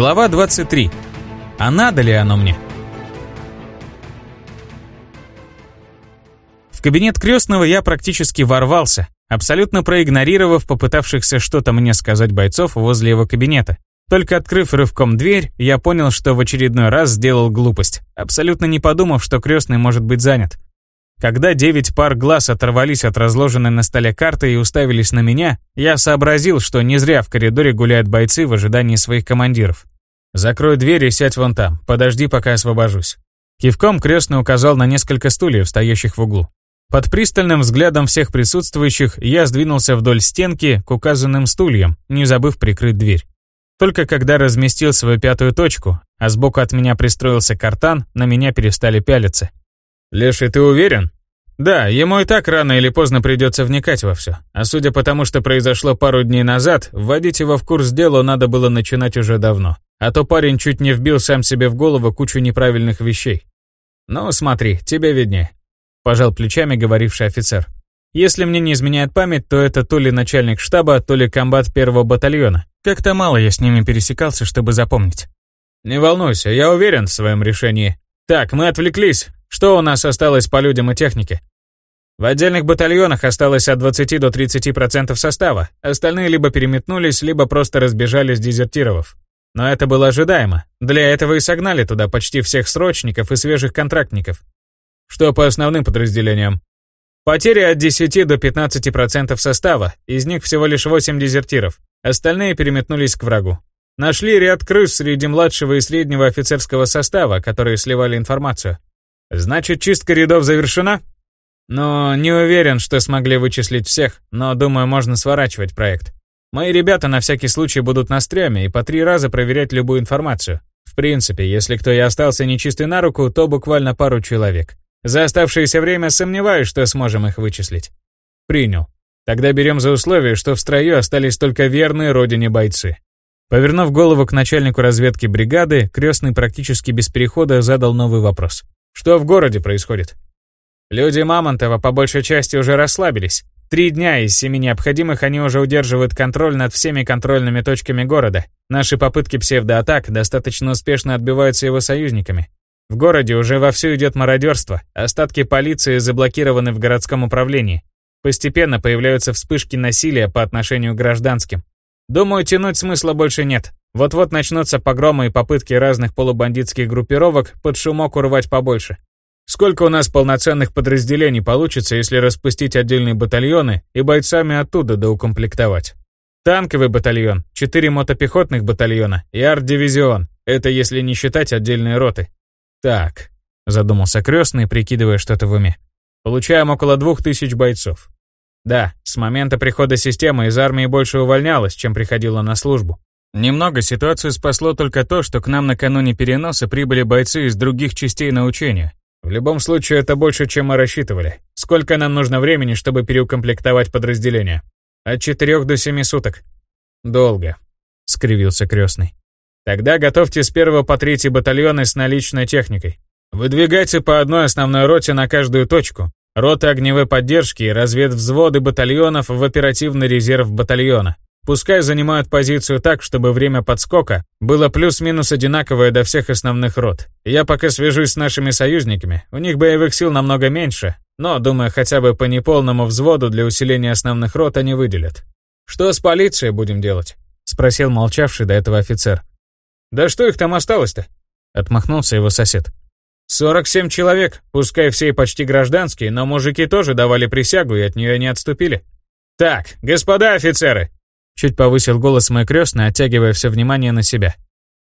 Глава 23. А надо ли оно мне? В кабинет крестного я практически ворвался, абсолютно проигнорировав попытавшихся что-то мне сказать бойцов возле его кабинета. Только открыв рывком дверь, я понял, что в очередной раз сделал глупость, абсолютно не подумав, что крестный может быть занят. Когда девять пар глаз оторвались от разложенной на столе карты и уставились на меня, я сообразил, что не зря в коридоре гуляют бойцы в ожидании своих командиров. «Закрой дверь и сядь вон там, подожди, пока освобожусь». Кивком крестный указал на несколько стульев, стоящих в углу. Под пристальным взглядом всех присутствующих я сдвинулся вдоль стенки к указанным стульям, не забыв прикрыть дверь. Только когда разместил свою пятую точку, а сбоку от меня пристроился картан, на меня перестали пялиться. «Леший, ты уверен?» «Да, ему и так рано или поздно придется вникать во все. А судя по тому, что произошло пару дней назад, вводить его в курс дела надо было начинать уже давно. А то парень чуть не вбил сам себе в голову кучу неправильных вещей. «Ну, смотри, тебе виднее», — пожал плечами говоривший офицер. Если мне не изменяет память, то это то ли начальник штаба, то ли комбат первого батальона. Как-то мало я с ними пересекался, чтобы запомнить. Не волнуйся, я уверен в своем решении. Так, мы отвлеклись. Что у нас осталось по людям и технике? В отдельных батальонах осталось от 20 до 30% состава. Остальные либо переметнулись, либо просто разбежались, дезертировав. Но это было ожидаемо. Для этого и согнали туда почти всех срочников и свежих контрактников. Что по основным подразделениям? Потери от 10 до 15% состава, из них всего лишь 8 дезертиров. Остальные переметнулись к врагу. Нашли ряд крыс среди младшего и среднего офицерского состава, которые сливали информацию. Значит, чистка рядов завершена? Но не уверен, что смогли вычислить всех, но думаю, можно сворачивать проект. Мои ребята на всякий случай будут на стреме и по три раза проверять любую информацию. В принципе, если кто и остался нечистый на руку, то буквально пару человек. За оставшееся время сомневаюсь, что сможем их вычислить. Принял. Тогда берем за условие, что в строю остались только верные родине бойцы. Повернув голову к начальнику разведки бригады, крестный практически без перехода задал новый вопрос. Что в городе происходит? Люди Мамонтова по большей части уже расслабились. Три дня из семи необходимых они уже удерживают контроль над всеми контрольными точками города. Наши попытки псевдоатак достаточно успешно отбиваются его союзниками. В городе уже вовсю идет мародерство, остатки полиции заблокированы в городском управлении. Постепенно появляются вспышки насилия по отношению к гражданским. Думаю, тянуть смысла больше нет. Вот-вот начнутся погромы и попытки разных полубандитских группировок под шумок урвать побольше. Сколько у нас полноценных подразделений получится, если распустить отдельные батальоны и бойцами оттуда доукомплектовать? Танковый батальон, 4 мотопехотных батальона и арт-дивизион. Это если не считать отдельные роты. Так, задумался крестный, прикидывая что-то в уме. Получаем около двух тысяч бойцов. Да, с момента прихода системы из армии больше увольнялось, чем приходило на службу. Немного ситуацию спасло только то, что к нам накануне переноса прибыли бойцы из других частей на учения. В любом случае, это больше, чем мы рассчитывали. Сколько нам нужно времени, чтобы переукомплектовать подразделение? От четырех до семи суток. Долго, скривился крестный. Тогда готовьте с первого по третий батальоны с наличной техникой. Выдвигайте по одной основной роте на каждую точку. Роты огневой поддержки и разведвзводы батальонов в оперативный резерв батальона. Пускай занимают позицию так, чтобы время подскока было плюс-минус одинаковое до всех основных рот. Я пока свяжусь с нашими союзниками, у них боевых сил намного меньше, но, думаю, хотя бы по неполному взводу для усиления основных рот они выделят. «Что с полицией будем делать?» — спросил молчавший до этого офицер. «Да что их там осталось-то?» — отмахнулся его сосед. «Сорок семь человек, пускай все почти гражданские, но мужики тоже давали присягу и от нее не отступили». «Так, господа офицеры!» Чуть повысил голос мой крестный, оттягивая все внимание на себя.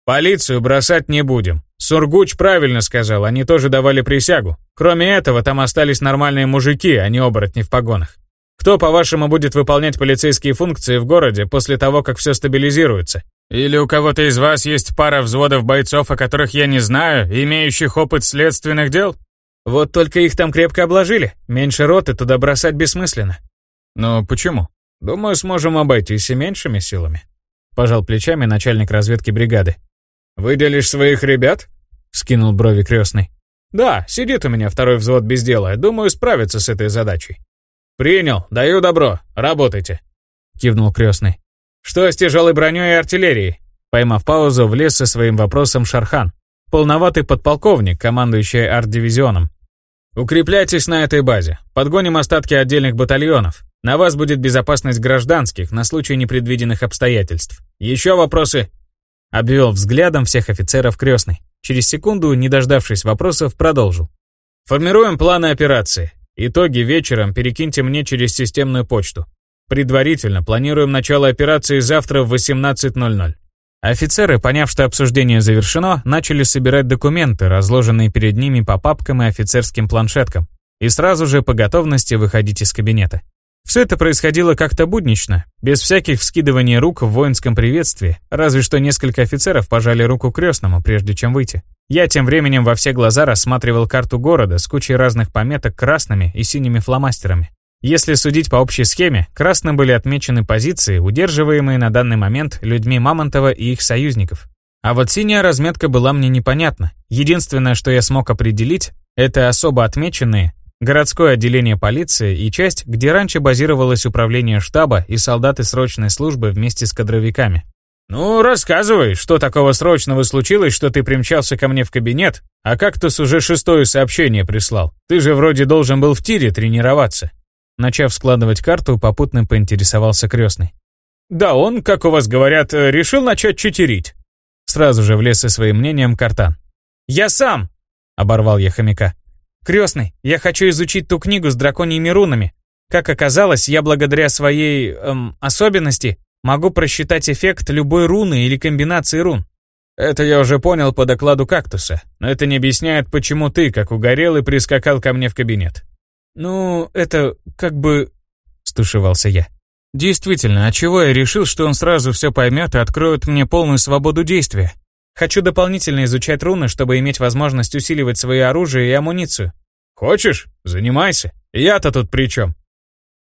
«Полицию бросать не будем. Сургуч правильно сказал, они тоже давали присягу. Кроме этого, там остались нормальные мужики, а не оборотни в погонах. Кто, по-вашему, будет выполнять полицейские функции в городе после того, как все стабилизируется? Или у кого-то из вас есть пара взводов бойцов, о которых я не знаю, имеющих опыт следственных дел? Вот только их там крепко обложили. Меньше роты туда бросать бессмысленно. Но почему? Думаю, сможем обойтись и меньшими силами. Пожал плечами начальник разведки бригады. «Выделишь своих ребят?» — скинул брови крестный. «Да, сидит у меня второй взвод без дела. Думаю, справится с этой задачей». «Принял, даю добро. Работайте», — кивнул крестный. «Что с тяжелой броней и артиллерией?» Поймав паузу, влез со своим вопросом Шархан. Полноватый подполковник, командующий арт-дивизионом. «Укрепляйтесь на этой базе. Подгоним остатки отдельных батальонов. На вас будет безопасность гражданских на случай непредвиденных обстоятельств. Еще вопросы?» Обвел взглядом всех офицеров крестный. Через секунду, не дождавшись вопросов, продолжил. «Формируем планы операции. Итоги вечером перекиньте мне через системную почту. Предварительно планируем начало операции завтра в 18.00. Офицеры, поняв, что обсуждение завершено, начали собирать документы, разложенные перед ними по папкам и офицерским планшеткам, и сразу же по готовности выходить из кабинета. Все это происходило как-то буднично, без всяких вскидываний рук в воинском приветствии, разве что несколько офицеров пожали руку крестному, прежде чем выйти. Я тем временем во все глаза рассматривал карту города с кучей разных пометок красными и синими фломастерами. Если судить по общей схеме, красным были отмечены позиции, удерживаемые на данный момент людьми Мамонтова и их союзников. А вот синяя разметка была мне непонятна. Единственное, что я смог определить, это особо отмеченные городское отделение полиции и часть, где раньше базировалось управление штаба и солдаты срочной службы вместе с кадровиками. «Ну, рассказывай, что такого срочного случилось, что ты примчался ко мне в кабинет, а как-то уже шестое сообщение прислал. Ты же вроде должен был в тире тренироваться». Начав складывать карту, попутно поинтересовался крестный. «Да он, как у вас говорят, решил начать читерить». Сразу же влез со своим мнением Картан. «Я сам!» — оборвал я хомяка. «Крестный, я хочу изучить ту книгу с драконьими рунами. Как оказалось, я благодаря своей, эм, особенности могу просчитать эффект любой руны или комбинации рун. Это я уже понял по докладу кактуса, но это не объясняет, почему ты, как угорелый, прискакал ко мне в кабинет. «Ну, это как бы...» — стушевался я. «Действительно, а чего я решил, что он сразу все поймет и откроет мне полную свободу действия? Хочу дополнительно изучать руны, чтобы иметь возможность усиливать свое оружие и амуницию». «Хочешь? Занимайся. Я-то тут при чем?»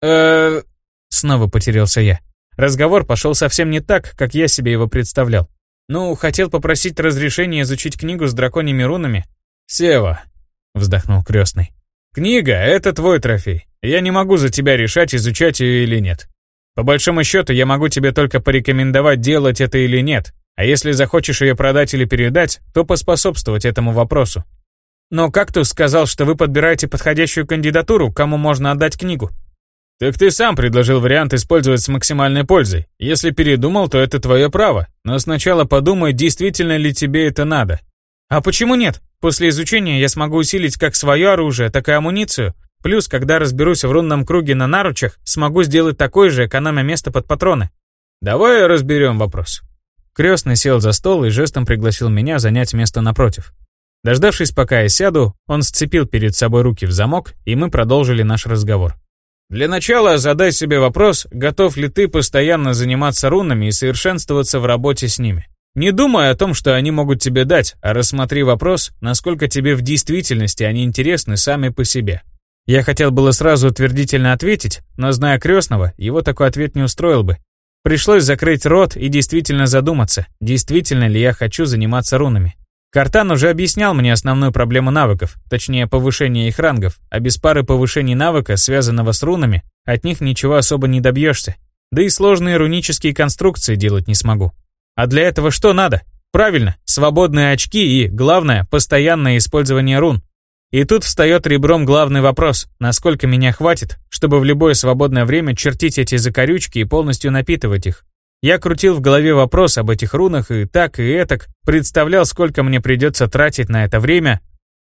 э Снова потерялся я. Разговор пошел совсем не так, как я себе его представлял. Ну, хотел попросить разрешения изучить книгу с драконьими рунами. «Сева», — вздохнул крестный. Книга — это твой трофей. Я не могу за тебя решать, изучать ее или нет. По большому счету, я могу тебе только порекомендовать, делать это или нет. А если захочешь ее продать или передать, то поспособствовать этому вопросу. Но Кактус сказал, что вы подбираете подходящую кандидатуру, кому можно отдать книгу. Так ты сам предложил вариант использовать с максимальной пользой. Если передумал, то это твое право. Но сначала подумай, действительно ли тебе это надо. А почему нет? После изучения я смогу усилить как свое оружие, так и амуницию. Плюс, когда разберусь в рунном круге на наручах, смогу сделать такое же, экономя место под патроны. Давай разберем вопрос. Крестный сел за стол и жестом пригласил меня занять место напротив. Дождавшись, пока я сяду, он сцепил перед собой руки в замок, и мы продолжили наш разговор. Для начала задай себе вопрос, готов ли ты постоянно заниматься рунами и совершенствоваться в работе с ними. Не думай о том, что они могут тебе дать, а рассмотри вопрос, насколько тебе в действительности они интересны сами по себе. Я хотел было сразу утвердительно ответить, но зная крестного, его такой ответ не устроил бы. Пришлось закрыть рот и действительно задуматься, действительно ли я хочу заниматься рунами. Картан уже объяснял мне основную проблему навыков, точнее повышение их рангов, а без пары повышений навыка, связанного с рунами, от них ничего особо не добьешься. Да и сложные рунические конструкции делать не смогу. А для этого что надо? Правильно, свободные очки и, главное, постоянное использование рун. И тут встает ребром главный вопрос, насколько меня хватит, чтобы в любое свободное время чертить эти закорючки и полностью напитывать их. Я крутил в голове вопрос об этих рунах и так, и этак, представлял, сколько мне придется тратить на это время,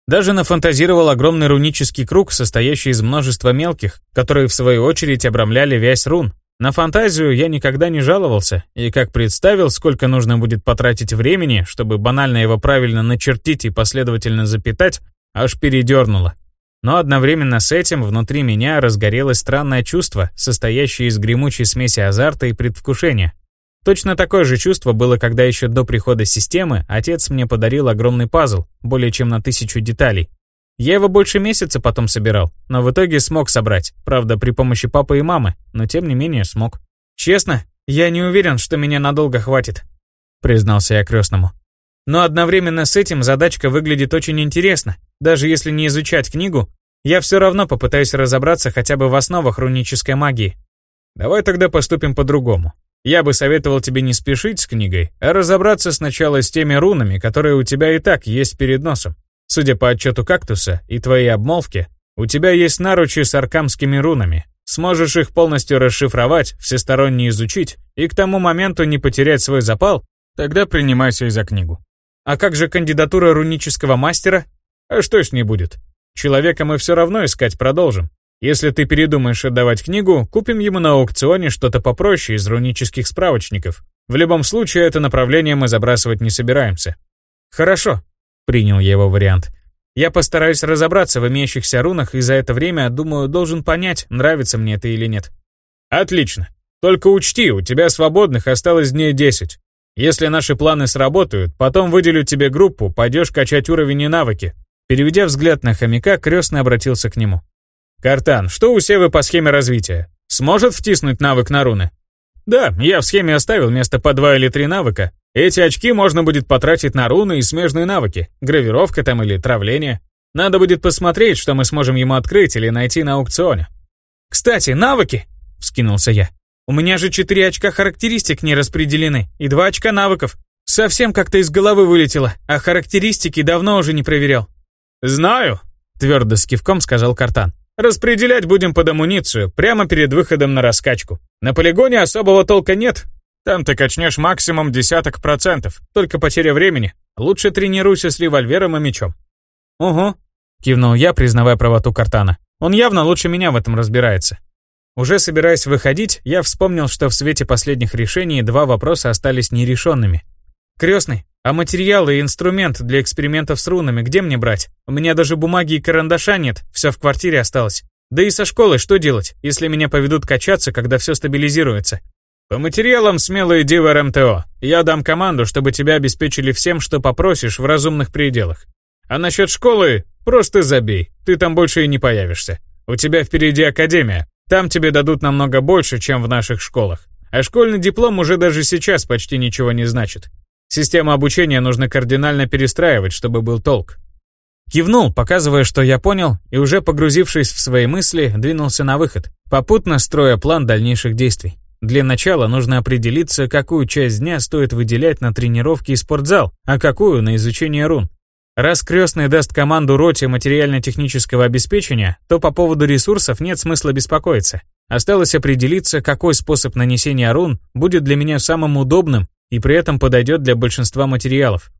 даже нафантазировал огромный рунический круг, состоящий из множества мелких, которые в свою очередь обрамляли вязь рун, на фантазию я никогда не жаловался, и как представил, сколько нужно будет потратить времени, чтобы банально его правильно начертить и последовательно запитать, аж передернуло. Но одновременно с этим внутри меня разгорелось странное чувство, состоящее из гремучей смеси азарта и предвкушения. Точно такое же чувство было, когда еще до прихода системы отец мне подарил огромный пазл, более чем на тысячу деталей, я его больше месяца потом собирал, но в итоге смог собрать, правда, при помощи папы и мамы, но тем не менее смог. Честно, я не уверен, что меня надолго хватит, признался я крестному. Но одновременно с этим задачка выглядит очень интересно. Даже если не изучать книгу, я все равно попытаюсь разобраться хотя бы в основах рунической магии. Давай тогда поступим по-другому. Я бы советовал тебе не спешить с книгой, а разобраться сначала с теми рунами, которые у тебя и так есть перед носом. Судя по отчету кактуса и твоей обмолвке, у тебя есть наручи с аркамскими рунами. Сможешь их полностью расшифровать, всесторонне изучить и к тому моменту не потерять свой запал, тогда принимайся и за книгу. А как же кандидатура рунического мастера? А что с ней будет? Человека мы все равно искать продолжим. Если ты передумаешь отдавать книгу, купим ему на аукционе что-то попроще из рунических справочников. В любом случае, это направление мы забрасывать не собираемся. Хорошо, принял я его вариант. Я постараюсь разобраться в имеющихся рунах и за это время, думаю, должен понять, нравится мне это или нет. Отлично. Только учти, у тебя свободных осталось дней 10. Если наши планы сработают, потом выделю тебе группу, пойдешь качать уровень и навыки. Переведя взгляд на хомяка, крестный обратился к нему. «Картан, что у Севы по схеме развития? Сможет втиснуть навык на руны?» «Да, я в схеме оставил место по два или три навыка. Эти очки можно будет потратить на руны и смежные навыки, гравировка там или травление. Надо будет посмотреть, что мы сможем ему открыть или найти на аукционе». «Кстати, навыки!» — вскинулся я. «У меня же четыре очка характеристик не распределены и два очка навыков. Совсем как-то из головы вылетело, а характеристики давно уже не проверял». «Знаю», — твердо с кивком сказал Картан. Распределять будем под амуницию, прямо перед выходом на раскачку. На полигоне особого толка нет. Там ты качнешь максимум десяток процентов, только потеря времени. Лучше тренируйся с револьвером и мечом. Угу, кивнул я, признавая правоту Картана. Он явно лучше меня в этом разбирается. Уже собираясь выходить, я вспомнил, что в свете последних решений два вопроса остались нерешенными. «Крестный, а материалы и инструмент для экспериментов с рунами где мне брать? У меня даже бумаги и карандаша нет, все в квартире осталось. Да и со школы что делать, если меня поведут качаться, когда все стабилизируется? По материалам смелые дивы РМТО. Я дам команду, чтобы тебя обеспечили всем, что попросишь в разумных пределах. А насчет школы просто забей, ты там больше и не появишься. У тебя впереди академия, там тебе дадут намного больше, чем в наших школах. А школьный диплом уже даже сейчас почти ничего не значит. Систему обучения нужно кардинально перестраивать, чтобы был толк. Кивнул, показывая, что я понял, и уже погрузившись в свои мысли, двинулся на выход, попутно строя план дальнейших действий. Для начала нужно определиться, какую часть дня стоит выделять на тренировки и спортзал, а какую на изучение рун. Раз крестный даст команду роте материально-технического обеспечения, то по поводу ресурсов нет смысла беспокоиться. Осталось определиться, какой способ нанесения рун будет для меня самым удобным и при этом подойдет для большинства материалов.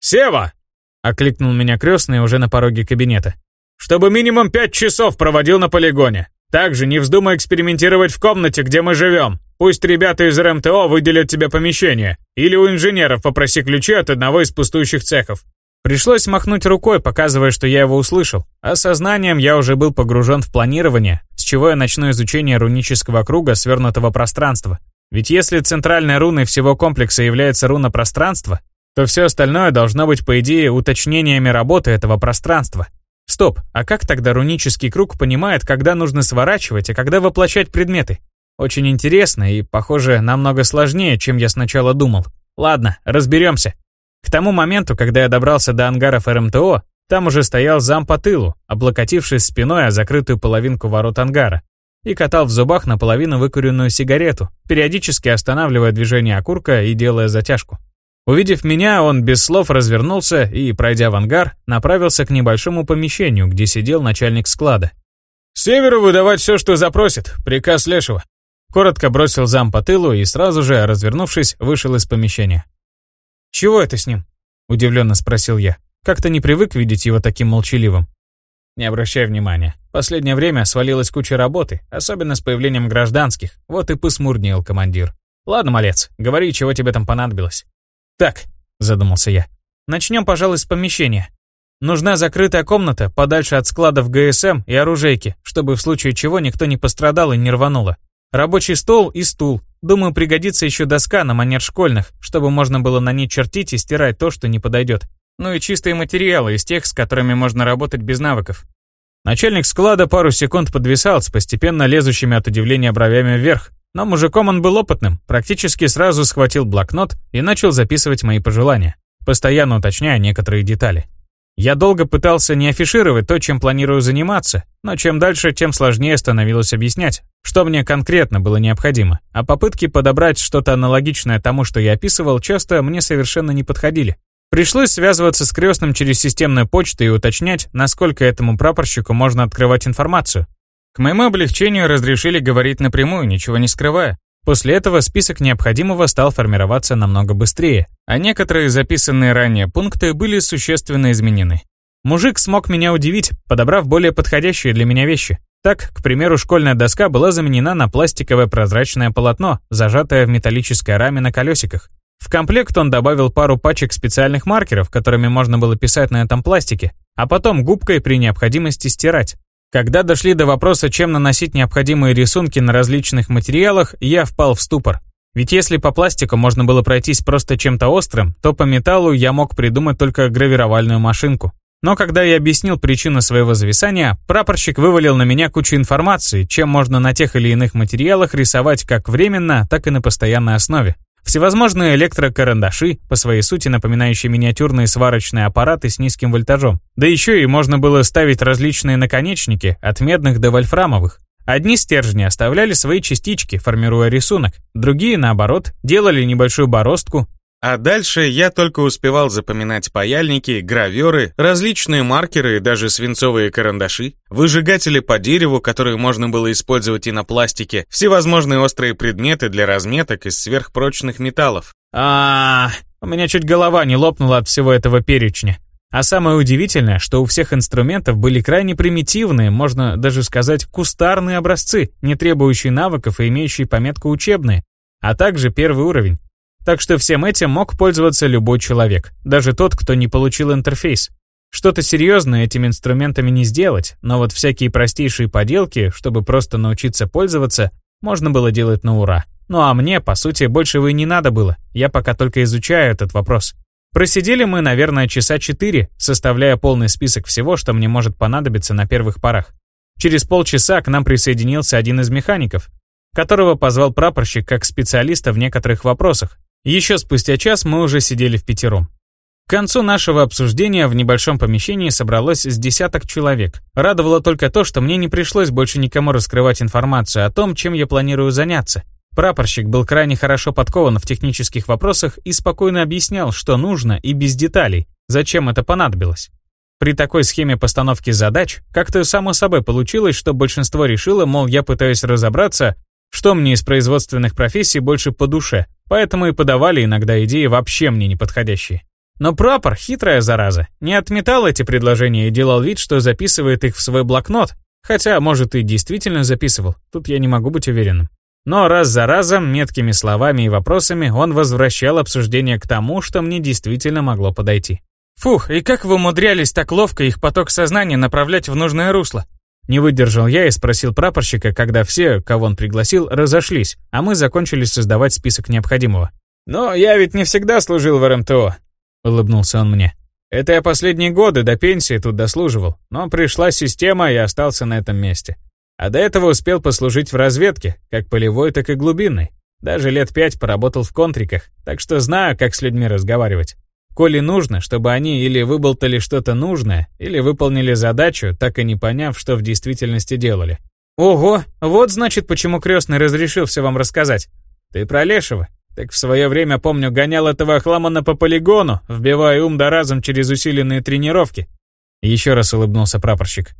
«Сева!» — окликнул меня крестный уже на пороге кабинета. «Чтобы минимум пять часов проводил на полигоне. Также не вздумай экспериментировать в комнате, где мы живем. Пусть ребята из РМТО выделят тебе помещение. Или у инженеров попроси ключи от одного из пустующих цехов. Пришлось махнуть рукой, показывая, что я его услышал, а сознанием я уже был погружен в планирование, с чего я начну изучение рунического круга свернутого пространства. Ведь если центральной руной всего комплекса является руна пространства, то все остальное должно быть, по идее, уточнениями работы этого пространства. Стоп, а как тогда рунический круг понимает, когда нужно сворачивать, а когда воплощать предметы? Очень интересно и, похоже, намного сложнее, чем я сначала думал. Ладно, разберемся. К тому моменту, когда я добрался до ангаров РМТО, там уже стоял зам по тылу, облокотившись спиной о закрытую половинку ворот ангара и катал в зубах наполовину выкуренную сигарету, периодически останавливая движение окурка и делая затяжку. Увидев меня, он без слов развернулся и, пройдя в ангар, направился к небольшому помещению, где сидел начальник склада. «Северу выдавать все, что запросит. Приказ Лешего». Коротко бросил зам по тылу и сразу же, развернувшись, вышел из помещения. «Чего это с ним?» – удивленно спросил я. Как-то не привык видеть его таким молчаливым. Не обращай внимания. Последнее время свалилась куча работы, особенно с появлением гражданских. Вот и посмурнел командир. Ладно, малец, говори, чего тебе там понадобилось. Так, задумался я. Начнем, пожалуй, с помещения. Нужна закрытая комната подальше от складов ГСМ и оружейки, чтобы в случае чего никто не пострадал и не рвануло. Рабочий стол и стул. Думаю, пригодится еще доска на манер школьных, чтобы можно было на ней чертить и стирать то, что не подойдет. Ну и чистые материалы из тех, с которыми можно работать без навыков. Начальник склада пару секунд подвисал с постепенно лезущими от удивления бровями вверх, но мужиком он был опытным, практически сразу схватил блокнот и начал записывать мои пожелания, постоянно уточняя некоторые детали. Я долго пытался не афишировать то, чем планирую заниматься, но чем дальше, тем сложнее становилось объяснять, что мне конкретно было необходимо, а попытки подобрать что-то аналогичное тому, что я описывал, часто мне совершенно не подходили. Пришлось связываться с крестным через системную почту и уточнять, насколько этому прапорщику можно открывать информацию. К моему облегчению разрешили говорить напрямую, ничего не скрывая. После этого список необходимого стал формироваться намного быстрее, а некоторые записанные ранее пункты были существенно изменены. Мужик смог меня удивить, подобрав более подходящие для меня вещи. Так, к примеру, школьная доска была заменена на пластиковое прозрачное полотно, зажатое в металлической раме на колесиках. В комплект он добавил пару пачек специальных маркеров, которыми можно было писать на этом пластике, а потом губкой при необходимости стирать. Когда дошли до вопроса, чем наносить необходимые рисунки на различных материалах, я впал в ступор. Ведь если по пластику можно было пройтись просто чем-то острым, то по металлу я мог придумать только гравировальную машинку. Но когда я объяснил причину своего зависания, прапорщик вывалил на меня кучу информации, чем можно на тех или иных материалах рисовать как временно, так и на постоянной основе. Всевозможные электрокарандаши, по своей сути напоминающие миниатюрные сварочные аппараты с низким вольтажом. Да еще и можно было ставить различные наконечники, от медных до вольфрамовых. Одни стержни оставляли свои частички, формируя рисунок, другие, наоборот, делали небольшую бороздку, а дальше я только успевал запоминать паяльники, граверы, различные маркеры и даже свинцовые карандаши, выжигатели по дереву, которые можно было использовать и на пластике, всевозможные острые предметы для разметок из сверхпрочных металлов. А, -а, -а у меня чуть голова не лопнула от всего этого перечня. А самое удивительное, что у всех инструментов были крайне примитивные, можно даже сказать, кустарные образцы, не требующие навыков и имеющие пометку учебные, а также первый уровень. Так что всем этим мог пользоваться любой человек, даже тот, кто не получил интерфейс. Что-то серьезное этими инструментами не сделать, но вот всякие простейшие поделки, чтобы просто научиться пользоваться, можно было делать на ура. Ну а мне, по сути, большего и не надо было, я пока только изучаю этот вопрос. Просидели мы, наверное, часа четыре, составляя полный список всего, что мне может понадобиться на первых порах. Через полчаса к нам присоединился один из механиков, которого позвал прапорщик как специалиста в некоторых вопросах, еще спустя час мы уже сидели в пятером. К концу нашего обсуждения в небольшом помещении собралось с десяток человек. Радовало только то, что мне не пришлось больше никому раскрывать информацию о том, чем я планирую заняться. Прапорщик был крайне хорошо подкован в технических вопросах и спокойно объяснял, что нужно и без деталей, зачем это понадобилось. При такой схеме постановки задач как-то само собой получилось, что большинство решило, мол, я пытаюсь разобраться, что мне из производственных профессий больше по душе, поэтому и подавали иногда идеи вообще мне неподходящие. Но прапор, хитрая зараза, не отметал эти предложения и делал вид, что записывает их в свой блокнот, хотя, может, и действительно записывал, тут я не могу быть уверенным. Но раз за разом, меткими словами и вопросами, он возвращал обсуждение к тому, что мне действительно могло подойти. «Фух, и как вы умудрялись так ловко их поток сознания направлять в нужное русло?» Не выдержал я и спросил прапорщика, когда все, кого он пригласил, разошлись, а мы закончили создавать список необходимого. «Но я ведь не всегда служил в РМТО», — улыбнулся он мне. «Это я последние годы до пенсии тут дослуживал, но пришла система и остался на этом месте. А до этого успел послужить в разведке, как полевой, так и глубинной. Даже лет пять поработал в контриках, так что знаю, как с людьми разговаривать. Коли нужно, чтобы они или выболтали что-то нужное, или выполнили задачу, так и не поняв, что в действительности делали. Ого, вот значит, почему крестный разрешил все вам рассказать. Ты про Лешего? Так в свое время, помню, гонял этого хламана по полигону, вбивая ум да разум через усиленные тренировки. Еще раз улыбнулся прапорщик.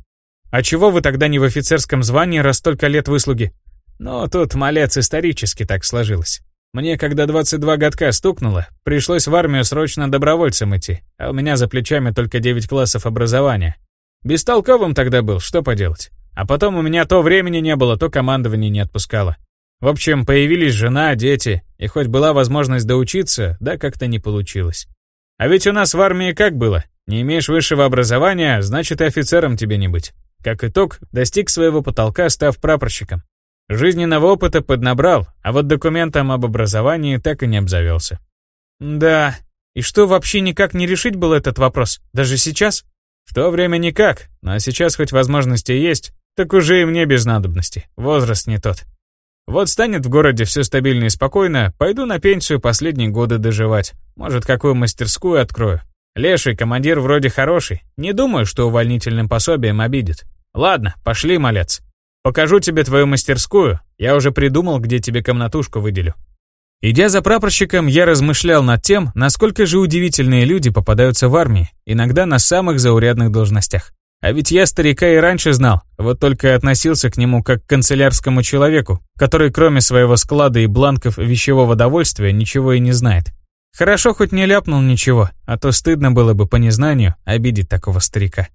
А чего вы тогда не в офицерском звании, раз столько лет выслуги? Ну, тут, малец, исторически так сложилось. Мне, когда 22 годка стукнуло, пришлось в армию срочно добровольцем идти, а у меня за плечами только 9 классов образования. Бестолковым тогда был, что поделать. А потом у меня то времени не было, то командование не отпускало. В общем, появились жена, дети, и хоть была возможность доучиться, да как-то не получилось. А ведь у нас в армии как было? Не имеешь высшего образования, значит и офицером тебе не быть. Как итог, достиг своего потолка, став прапорщиком. Жизненного опыта поднабрал, а вот документом об образовании так и не обзавелся. Да, и что вообще никак не решить был этот вопрос, даже сейчас? В то время никак, но сейчас хоть возможности есть, так уже и мне без надобности, возраст не тот. Вот станет в городе все стабильно и спокойно, пойду на пенсию последние годы доживать. Может, какую мастерскую открою. Леший командир вроде хороший. Не думаю, что увольнительным пособием обидит. Ладно, пошли, малец. Покажу тебе твою мастерскую. Я уже придумал, где тебе комнатушку выделю. Идя за прапорщиком, я размышлял над тем, насколько же удивительные люди попадаются в армии, иногда на самых заурядных должностях. А ведь я старика и раньше знал, вот только относился к нему как к канцелярскому человеку, который кроме своего склада и бланков вещевого довольствия ничего и не знает. Хорошо хоть не ляпнул ничего, а то стыдно было бы по незнанию обидеть такого старика.